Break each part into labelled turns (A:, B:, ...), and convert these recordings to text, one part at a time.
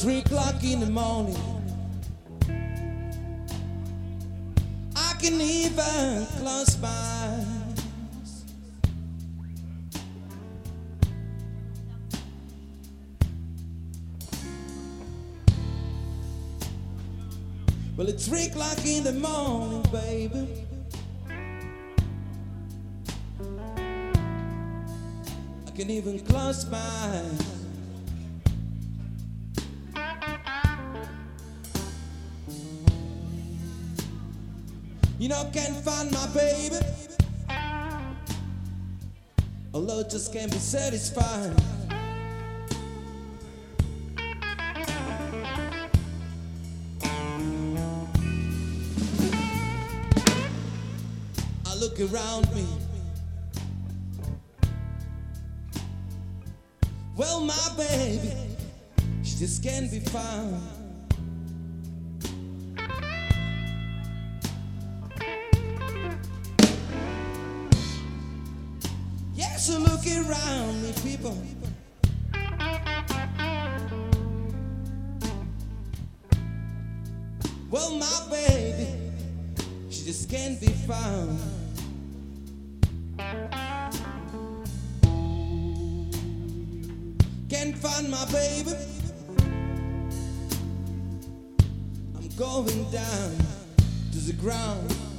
A: three o'clock in the morning. I can even close my eyes. Well, it's three o'clock in the morning, baby. I can even close my eyes. You know, can't find my baby. Although just can't be satisfied. I look around me. Well, my baby, she just can't be found. Around me, people. Well, my baby, she just can't be found. Can't find my baby. I'm going down to the ground.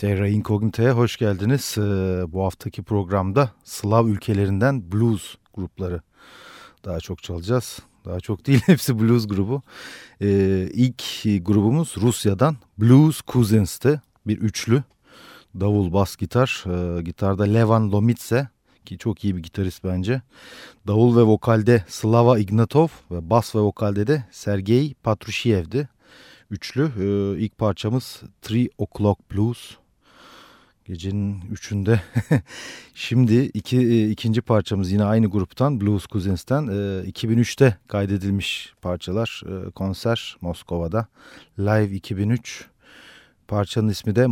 A: Terra Incognita'ya hoş geldiniz. Ee, bu haftaki programda Slav ülkelerinden blues grupları daha çok çalacağız. Daha çok değil hepsi blues grubu. Ee, ilk grubumuz Rusya'dan Blues Cousins'ti. Bir üçlü. Davul, bas, gitar. Ee, gitarda Levan Lomitse ki çok iyi bir gitarist bence. Davul ve vokalde Slava Ignatov ve bas ve vokalde de Sergey Patrushiyev'di. Üçlü. İlk parçamız Three O'Clock Blues. Gecenin üçünde. Şimdi iki, e, ikinci parçamız yine aynı gruptan Blues Cousins'ten e, 2003'te kaydedilmiş parçalar. E, konser Moskova'da. Live 2003. Parçanın ismi de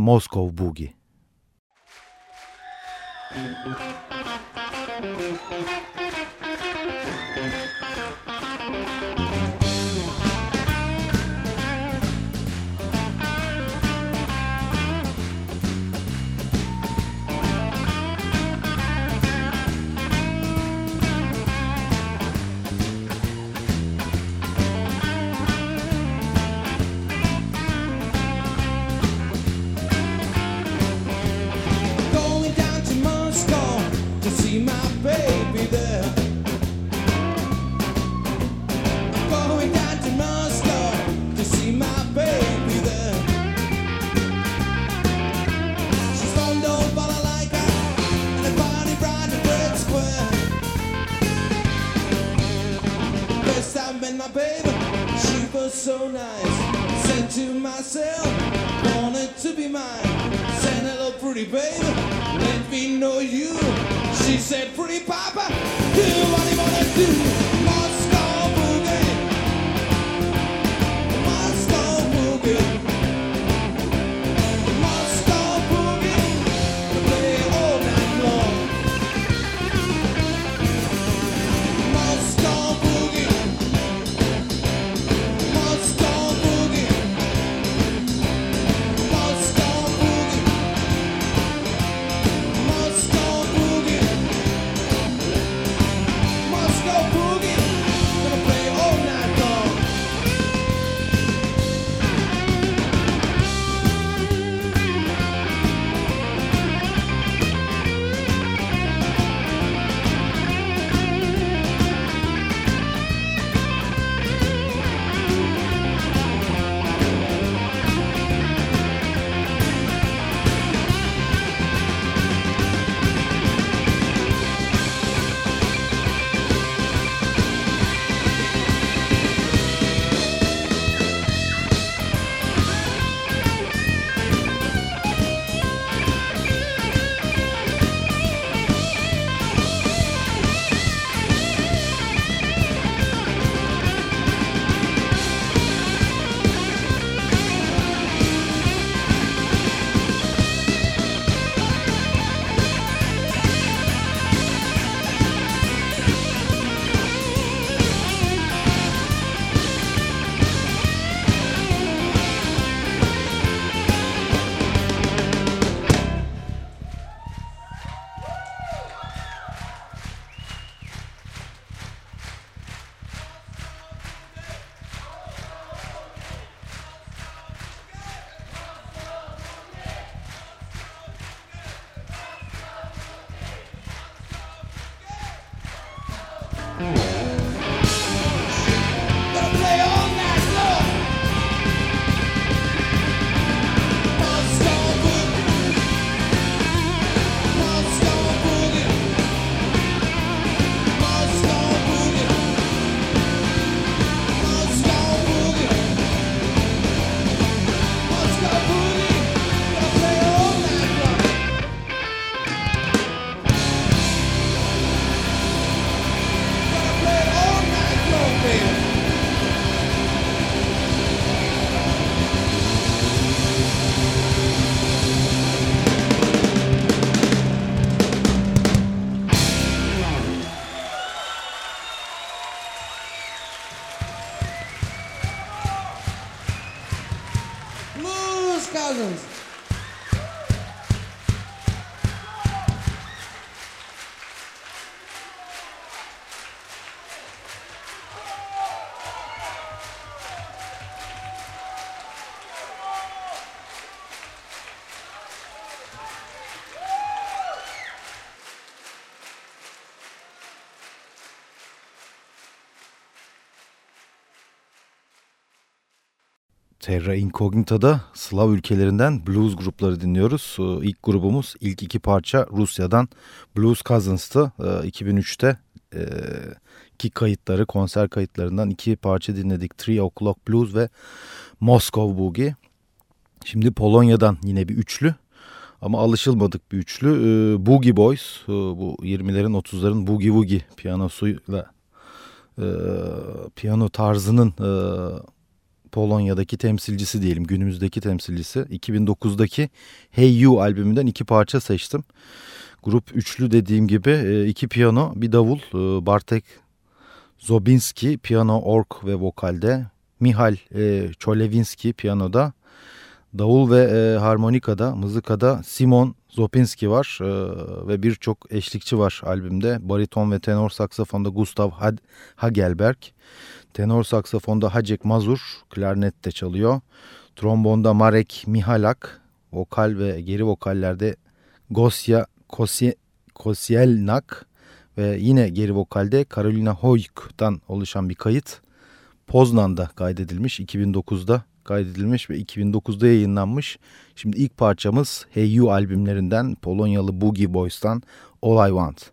A: see my baby there. I'm going down to Moscow to see my baby there. She's and Red Square. First met my baby, she was so nice. Said to myself, wanted to be mine. Said hello, pretty baby, let me know you. She said, pretty papa, do what you wanna do. Oh.
B: Terra Incognita'da Slav ülkelerinden blues grupları dinliyoruz. Ee, ilk grubumuz ilk iki parça Rusya'dan Blues Cousins'tı. 2003'te ee, iki kayıtları konser kayıtlarından iki parça dinledik. Three O'Clock Blues ve Moscow Boogie. Şimdi Polonya'dan yine bir üçlü ama alışılmadık bir üçlü. Ee, Boogie Boys bu 20'lerin 30'ların Boogie Woogie piyanosuyla piyano tarzının Polonya'daki temsilcisi diyelim günümüzdeki temsilcisi. 2009'daki Hey You albümünden iki parça seçtim. Grup üçlü dediğim gibi e, iki piyano bir davul e, Bartek Zobinski piyano ork ve vokalde Mihal e, Çolevinski piyanoda davul ve harmonikada mızıkada Simon Zopinski var ve birçok eşlikçi var albümde bariton ve tenor saksafonda Gustav Hagelberg Tenor saksafonda Hacek Mazur, klarnette çalıyor. Trombonda Marek Mihalak, vokal ve geri vokallerde Gosya Kosielnak ve yine geri vokalde Karolina Hoyk'tan oluşan bir kayıt. Poznan'da kaydedilmiş, 2009'da kaydedilmiş ve 2009'da yayınlanmış. Şimdi ilk parçamız Hey You albümlerinden Polonyalı Boogie Boys'tan All I Want.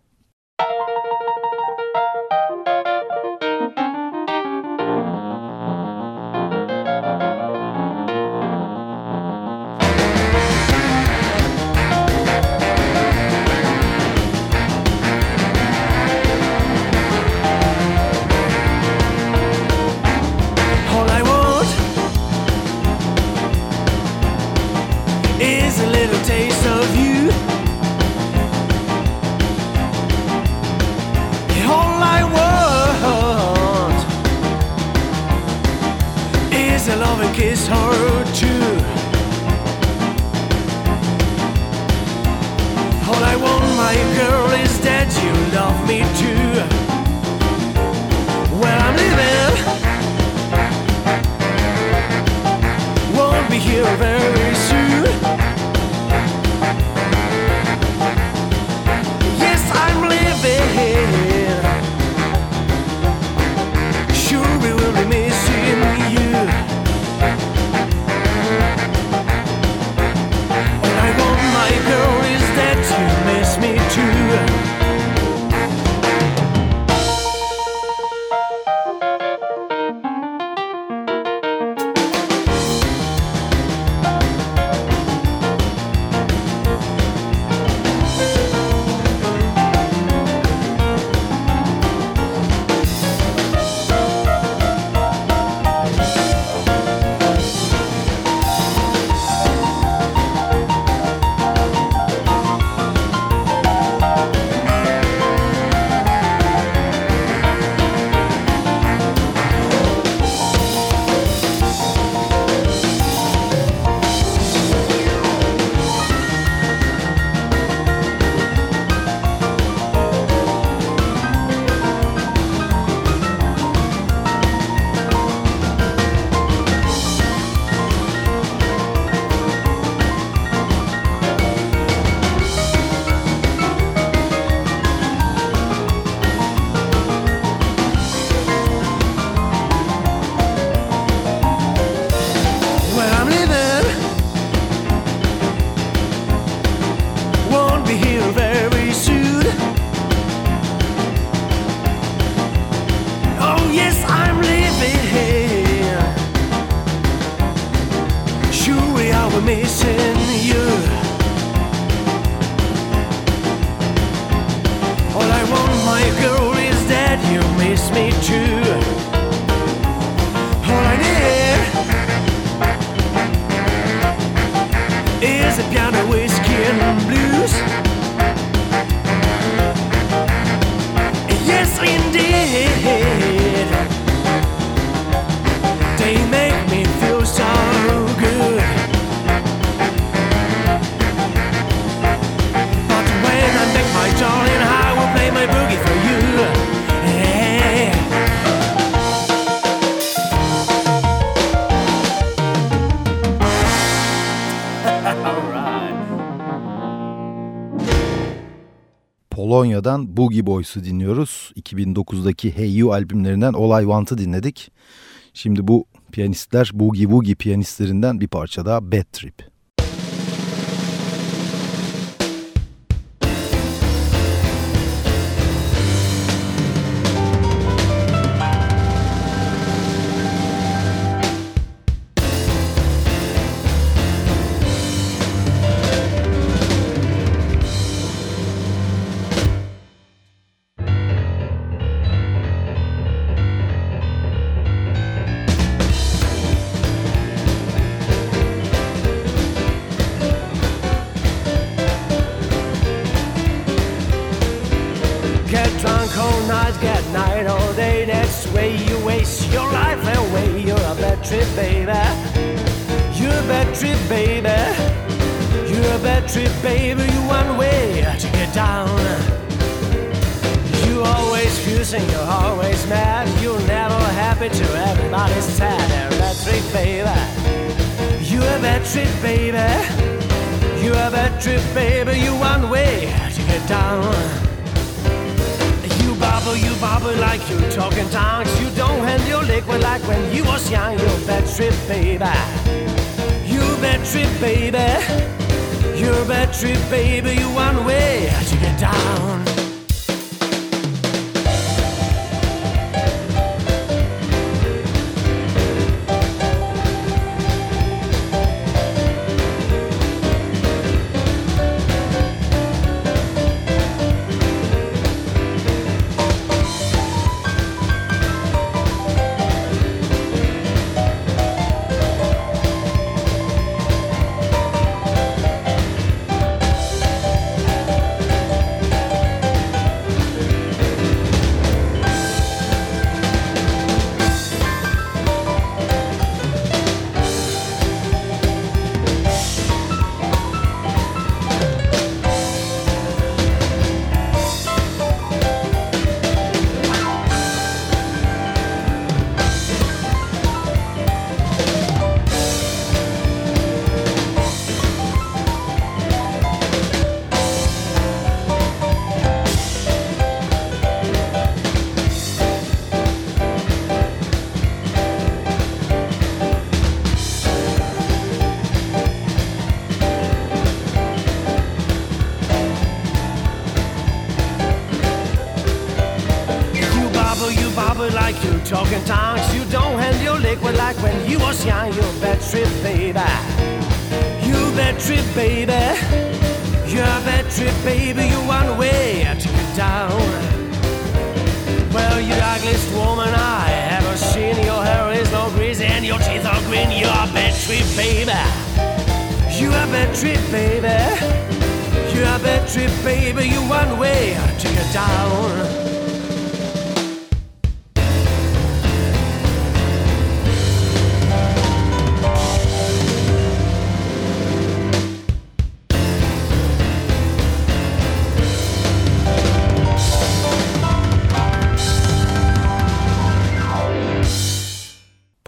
B: Polonya'dan Boogie Boys'u dinliyoruz. 2009'daki Hey You albümlerinden All I Want'ı dinledik. Şimdi bu
C: piyanistler Boogie Woogie piyanistlerinden bir parça daha Bad Trip.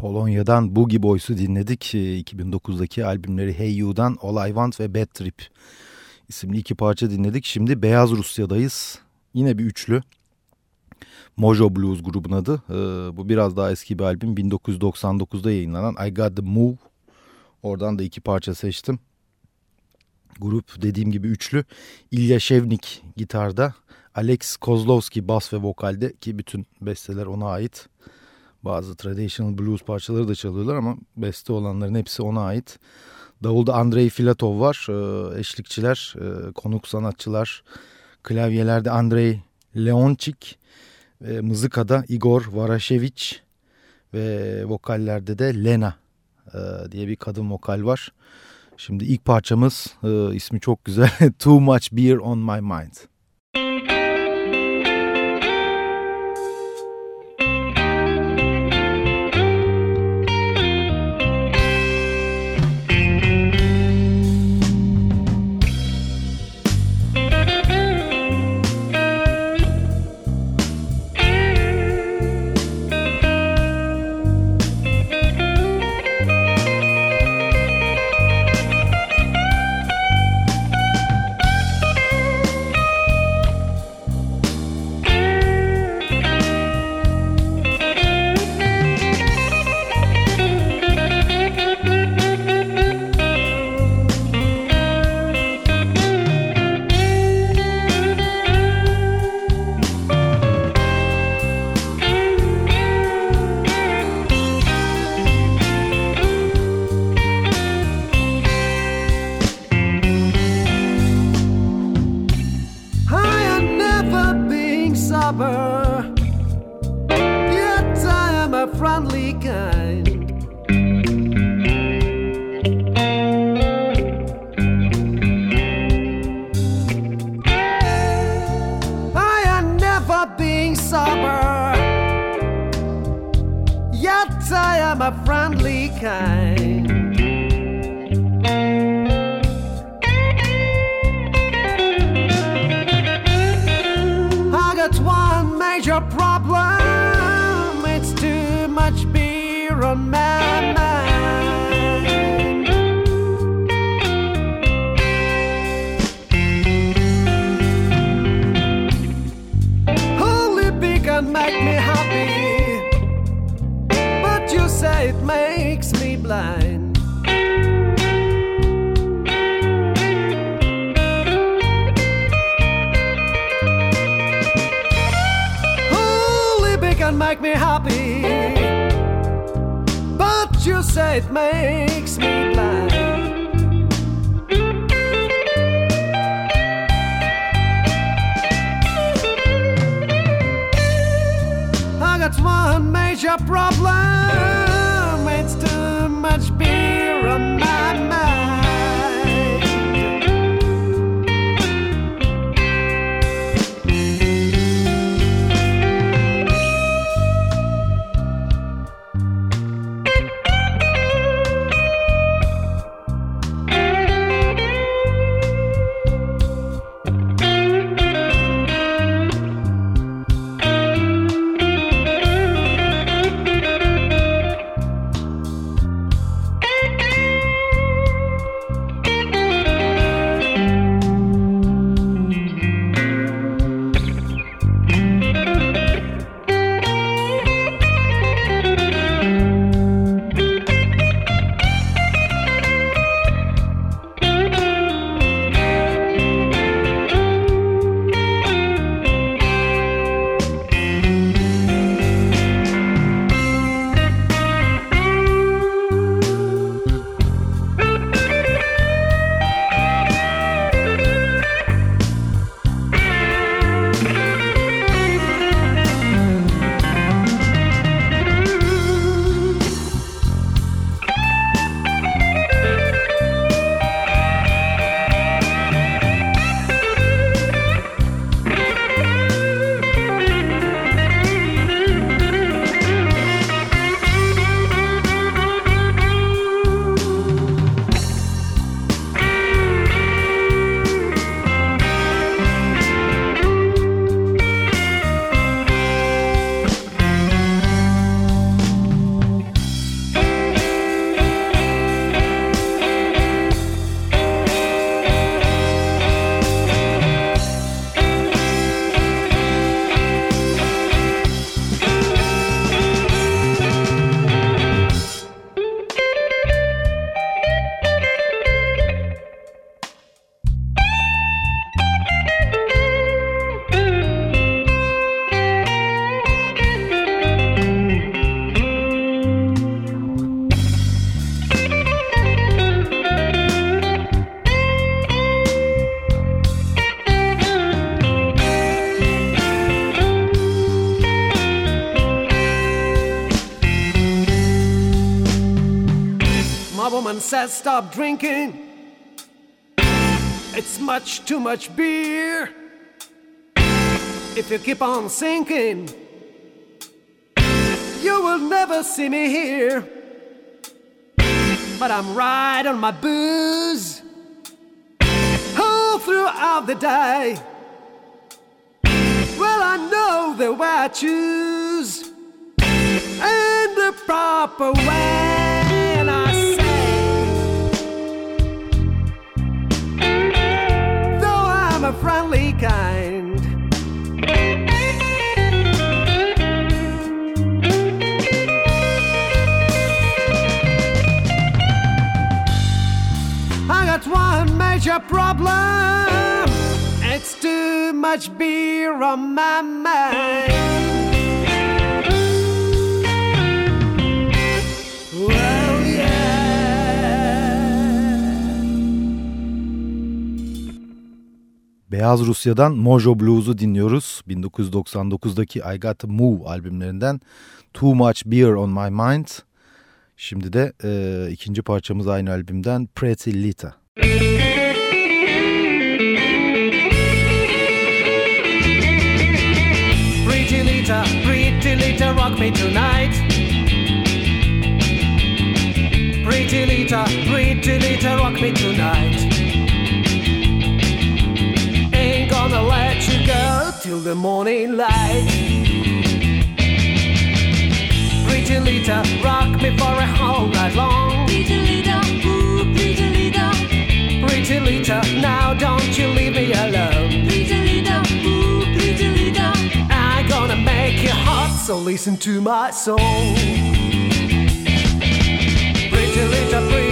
C: Polonya'dan Boogie Boys'u dinledik. 2009'daki ee, albümleri Hey You'dan All I Want ve Bad Trip isimli iki parça dinledik. Şimdi Beyaz Rusya'dayız. Yine bir üçlü. Mojo Blues grubun adı. Ee, bu biraz daha eski bir albüm. 1999'da yayınlanan I Got The Move. Oradan da iki parça seçtim. Grup dediğim gibi üçlü. İlya Şevnik gitarda. Alex Kozlovski bas ve vokalde ki bütün besteler ona ait. Bazı traditional blues parçaları da çalıyorlar ama beste olanların hepsi ona ait. Davulda Andrei Filatov var. E, eşlikçiler, e, konuk sanatçılar. Klavyelerde Andrei Leonchik. Ve mızıkada Igor Varashevich. Ve vokallerde de Lena e, diye bir kadın vokal var. Şimdi ilk parçamız ismi çok güzel. Too Much Beer On My Mind. Stop drinking. It's much too much beer. If you keep on sinking, you will never see me here. But I'm right on my booze all throughout the day. Well, I know the way I choose and the proper way, a friendly kind. I got one major problem. It's too much beer on my mind.
B: Beyaz Rusya'dan Mojo Blues'u dinliyoruz. 1999'daki I Got To Move albümlerinden Too Much Beer On My Mind. Şimdi de e, ikinci parçamız aynı albümden Pretty Lita.
C: Lita, pretty Lita, rock me tonight. Pretty Lita, pretty Lita, rock me tonight. Till the morning light. Pretty little, rock me for a whole night long.
D: Pretty little, ooh, pretty little.
C: Pretty little, now don't you leave me alone.
D: Pretty little, ooh, pretty little.
C: I'm gonna make you hot, so listen to my song. Pretty little,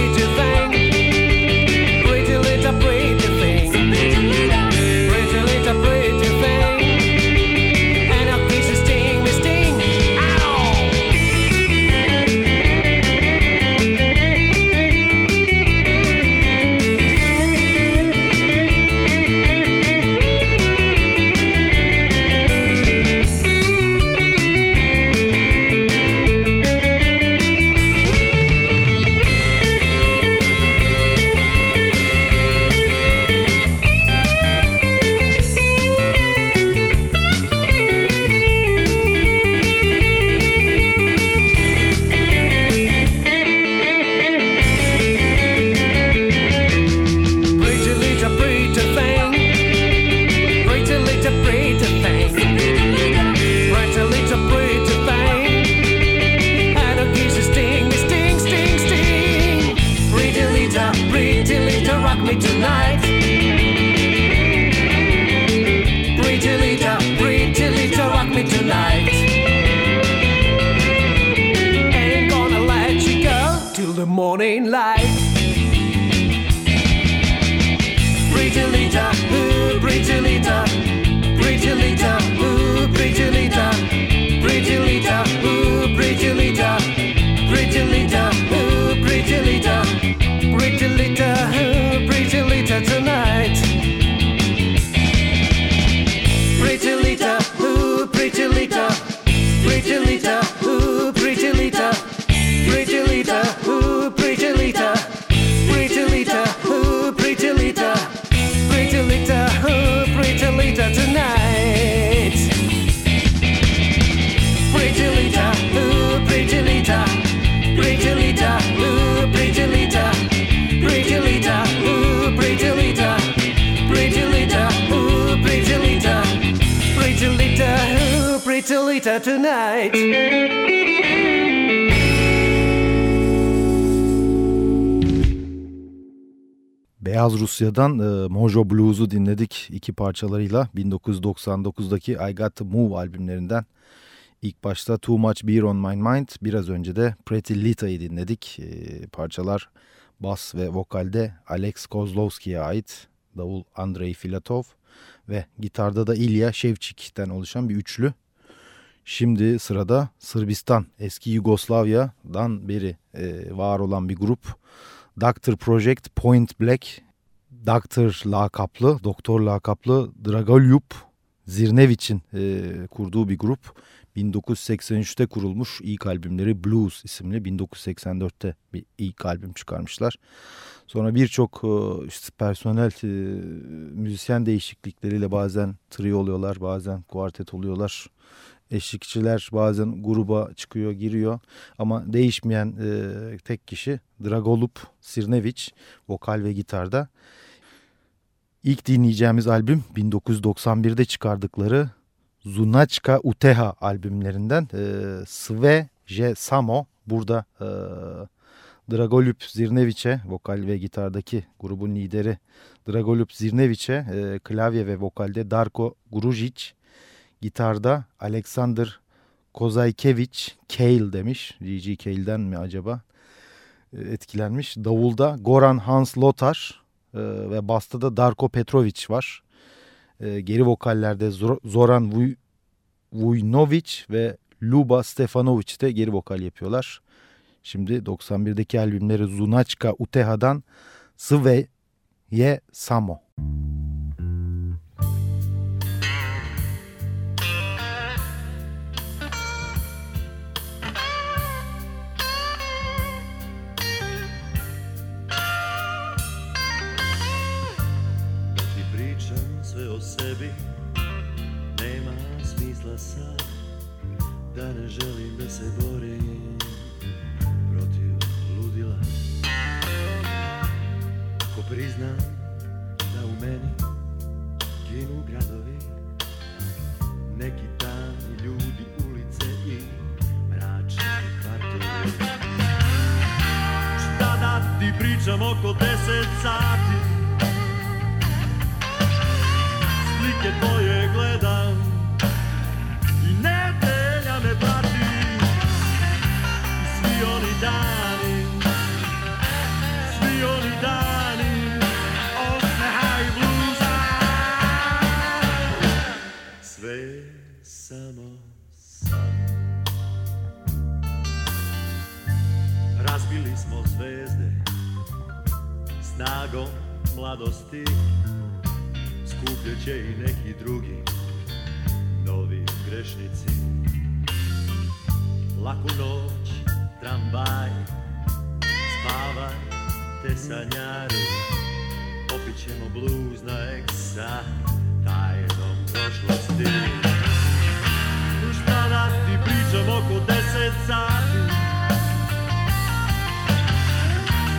B: Beyaz Rusya'dan e, Mojo Blues'u dinledik iki parçalarıyla 1999'daki I Got To Move albümlerinden. İlk başta Too Much Beer On My Mind, biraz önce de Pretty Lita'yı dinledik. E, parçalar bas ve vokalde Alex Kozlovski'ye ait, davul Andrei Filatov ve gitarda da Ilya Şevçik'ten oluşan bir üçlü. Şimdi sırada Sırbistan, eski Yugoslavya'dan beri e, var olan bir grup. Doctor Project Point Black, Doctor lakaplı, doktor lakaplı Dragoljub Zirnevic'in e, kurduğu bir grup. 1983'te kurulmuş ilk albümleri Blues isimli 1984'te bir ilk albüm çıkarmışlar. Sonra birçok e, işte personel e, müzisyen değişiklikleriyle bazen trio oluyorlar bazen kuartet oluyorlar eşlikçiler bazen gruba çıkıyor giriyor ama değişmeyen e, tek kişi Dragolup Sirnevic vokal ve gitarda. İlk dinleyeceğimiz albüm 1991'de çıkardıkları Zunaçka Uteha albümlerinden e, Sve Je Samo burada e, Dragolup Zirnevic'e vokal ve gitardaki grubun lideri Dragolup Zirnevic'e e, klavye ve vokalde Darko Grujic Gitarda Alexander Kozaykevich Kale demiş. G.G. Kale'den mi acaba? E, etkilenmiş. Davulda Goran Hans Lothar e, ve basta da Darko Petrovic var. E, geri vokallerde Zoran Vuj Vujnovic ve Luba Stefanovic de geri vokal yapıyorlar. Şimdi 91'deki albümleri Zunaçka Uteha'dan Sve Ye Samo. Müzik sebi Nema smisla sad Da ne
E: želim da se borim Protiv ludila. Ako priznam da u meni Ginu gradovi Neki tani ljudi, ulice i mračni kvartovi Šta da ti pričam oko deset sati? Slike tvoje gledam I nedelja me prati. I svi oni dani Svi oni dani Osmeha Sve samo san Razbili smo zvezde Snagom mladosti Će i neki drugi Novi grešnici. Laku noć, tramvaj Spavaj, te sanjari Popit ćemo bluz na eksa Tajnom prošlosti. Šta da ti pričam oko deset sati.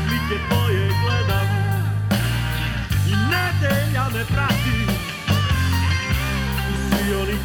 E: Slike tvoje gledam I nedelja me prati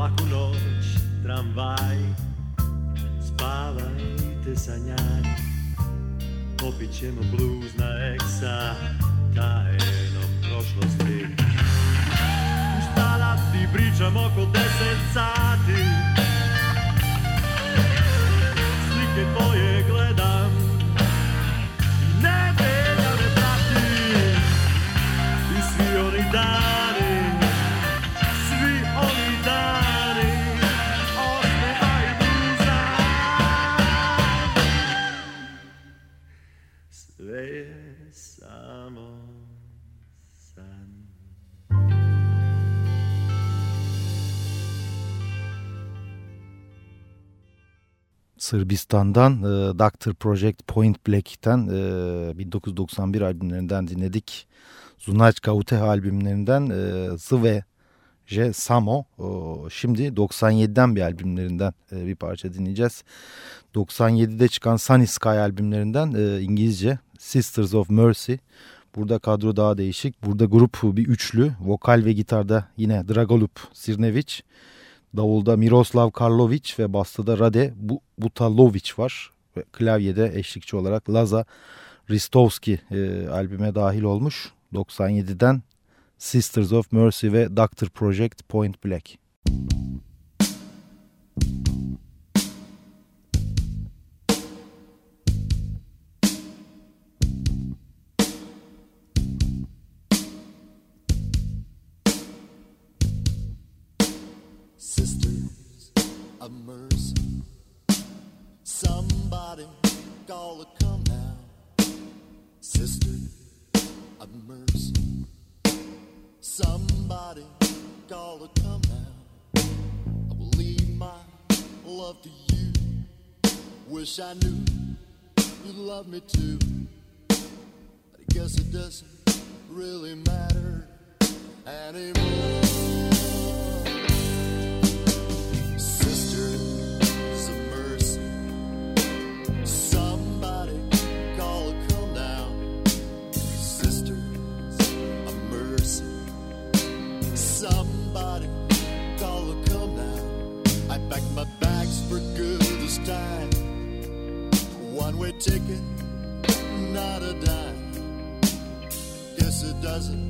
E: Laku noć, tramvaj Spavajte sanjari Popit ćemo bluz na eksa Tajnom prošlosti. Šta da ti pričam oko deset sati. Slike tvoje gledam
B: Sırbistan'dan e, Doctor Project Point Black'ten e, 1991 albümlerinden dinledik. Zunac Kaute albümlerinden e, Zve Je Samo. O, şimdi 97'den bir albümlerinden e, bir parça dinleyeceğiz. 97'de çıkan Sunny Sky albümlerinden e, İngilizce Sisters of Mercy. Burada kadro daha değişik. Burada grup bir üçlü. Vokal ve gitarda yine Dragolup Sirnevic. Davulda Miroslav Karlovic ve bastada Rade Butalovic var. Ve klavyede eşlikçi olarak Laza Ristovski e, albüme dahil olmuş. 97'den Sisters of Mercy ve Doctor Project Point Black.
F: Sisters Golly, come now, sister of mercy. Somebody, Golly, come now. I will leave my love to you. Wish I knew you loved me too. But I guess it doesn't really matter anymore. Sister ticket, not a dime. Guess it doesn't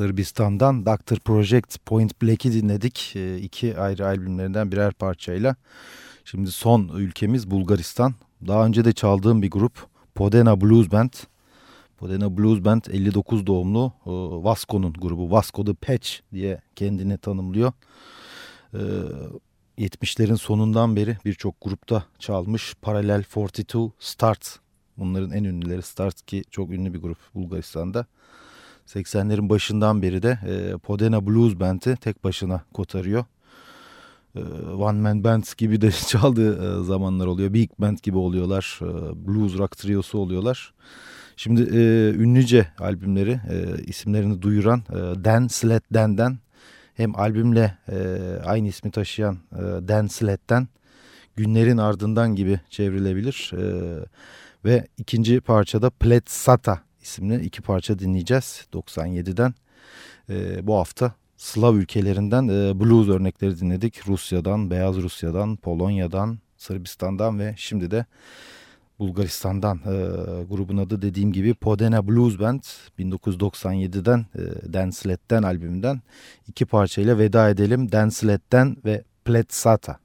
B: Sırbistan'dan Doctor Project Point Black'i dinledik. E, iki ayrı albümlerinden birer parçayla. Şimdi son ülkemiz Bulgaristan. Daha önce de çaldığım bir grup Podena Blues Band. Podena Blues Band 59 doğumlu e, Vasco'nun grubu. Vasco the Patch diye kendini tanımlıyor. Ee, e, 70'lerin sonundan beri birçok grupta çalmış. Paralel 42 Start Bunların en ünlüleri Start ki çok ünlü bir grup Bulgaristan'da. 80'lerin başından beri de e, Podena Blues Band'i tek başına kotarıyor.
C: E, one Man Band gibi de çaldığı e, zamanlar oluyor. Big Band gibi oluyorlar. E, blues Rock Trio'su oluyorlar. Şimdi e, ünlüce albümleri e, isimlerini duyuran e, Dan Sled Dan'den hem albümle e, aynı ismi taşıyan e, Dan Sled'den Günlerin Ardından gibi çevrilebilir. E, ve ikinci parçada Plet Sata isimli iki parça dinleyeceğiz 97'den. E, bu hafta Slav ülkelerinden e, blues örnekleri dinledik. Rusya'dan, Beyaz Rusya'dan, Polonya'dan, Sırbistan'dan ve şimdi de Bulgaristan'dan e, grubun adı dediğim gibi Podena Blues Band 1997'den e, Danslet'ten albümünden iki parçayla veda edelim. Danslet'ten ve Pletsata.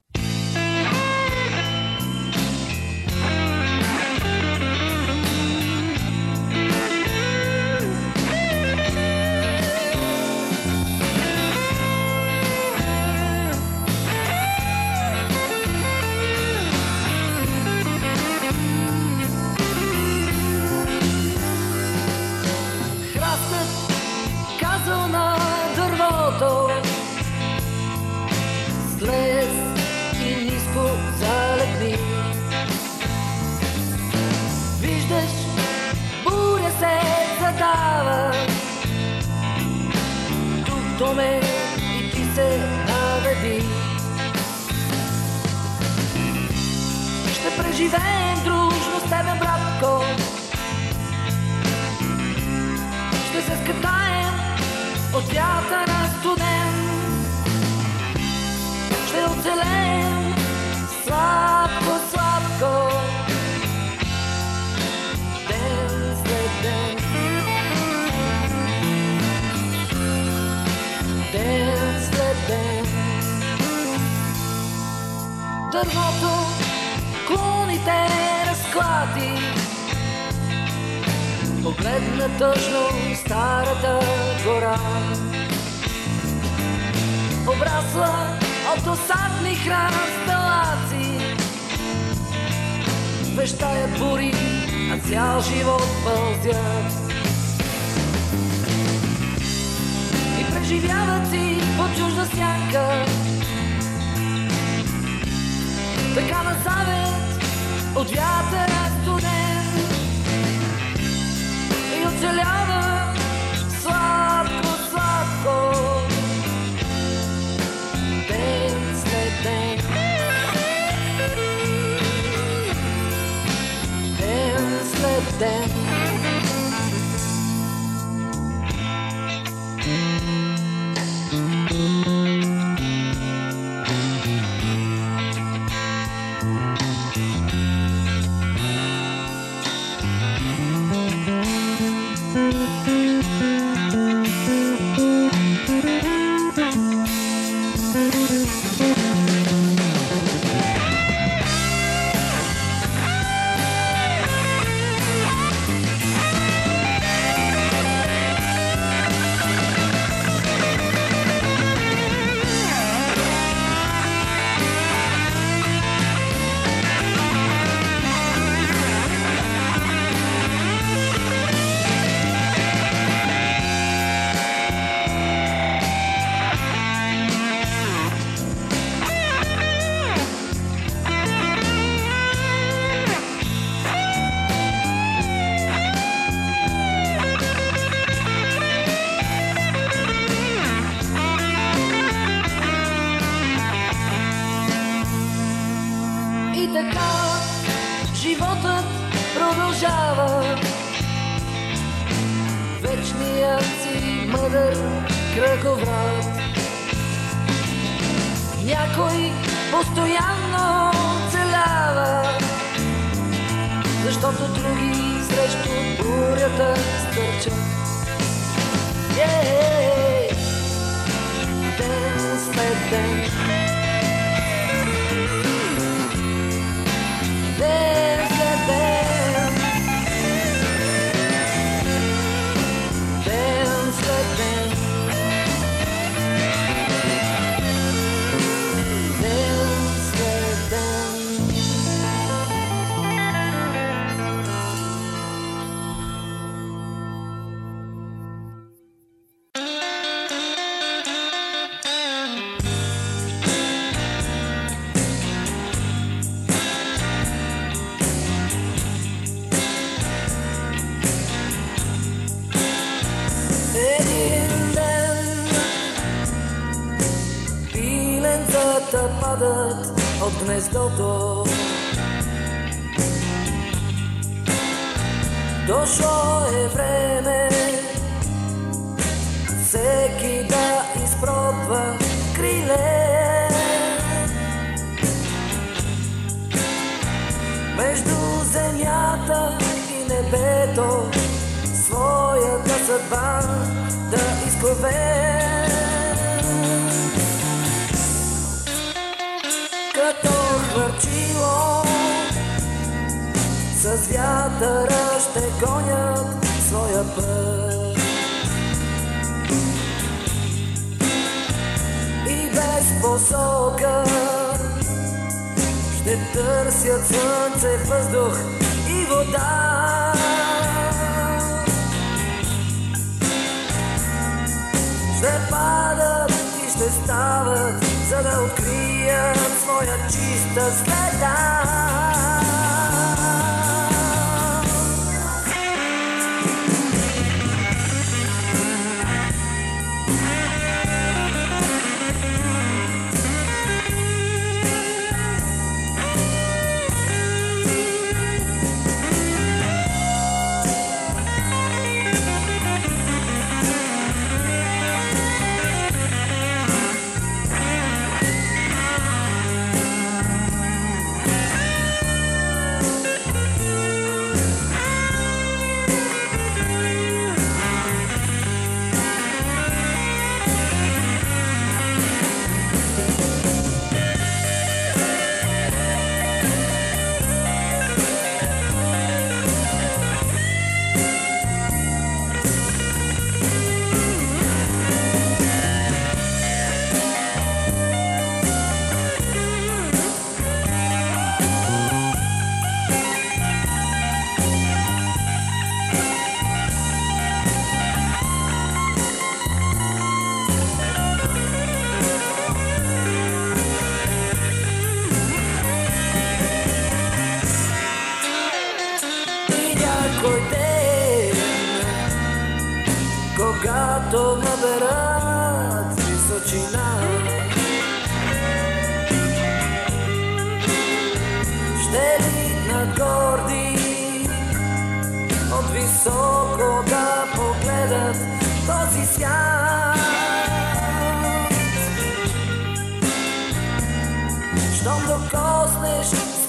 C: artistas legais.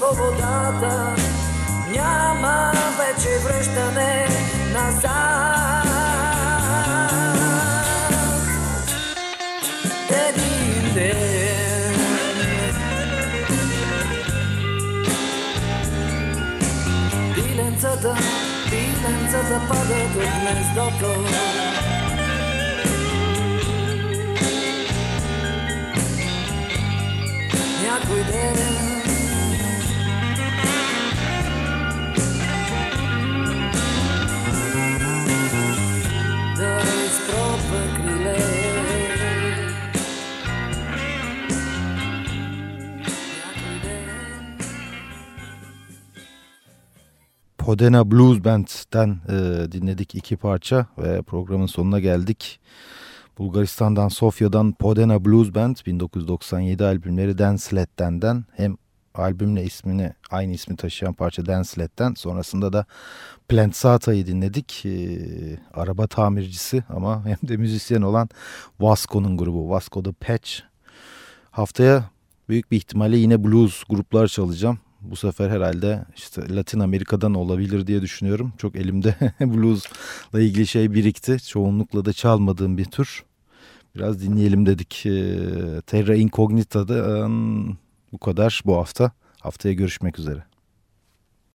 C: Свободата, няма вече връщане назад. Един ден Пиленцата, пиленцата падат от гнездото. Някой ден
B: Podena Blues Band'den e, dinledik iki parça ve programın sonuna geldik. Bulgaristan'dan Sofya'dan Podena Blues Band 1997 albümleri Dancelet'ten hem albümle ismini aynı ismi taşıyan parça Dancelet'ten sonrasında da Plantsata'yı dinledik. E, araba tamircisi ama hem de müzisyen olan Vasco'nun grubu Vasco the Patch. Haftaya büyük bir ihtimalle yine blues gruplar çalacağım. Bu sefer herhalde işte Latin Amerika'dan olabilir diye düşünüyorum. Çok elimde bluesla ilgili şey birikti. Çoğunlukla da çalmadığım bir tür. Biraz dinleyelim dedik. Ee, Terra Incognita'dan bu kadar bu hafta. Haftaya görüşmek üzere.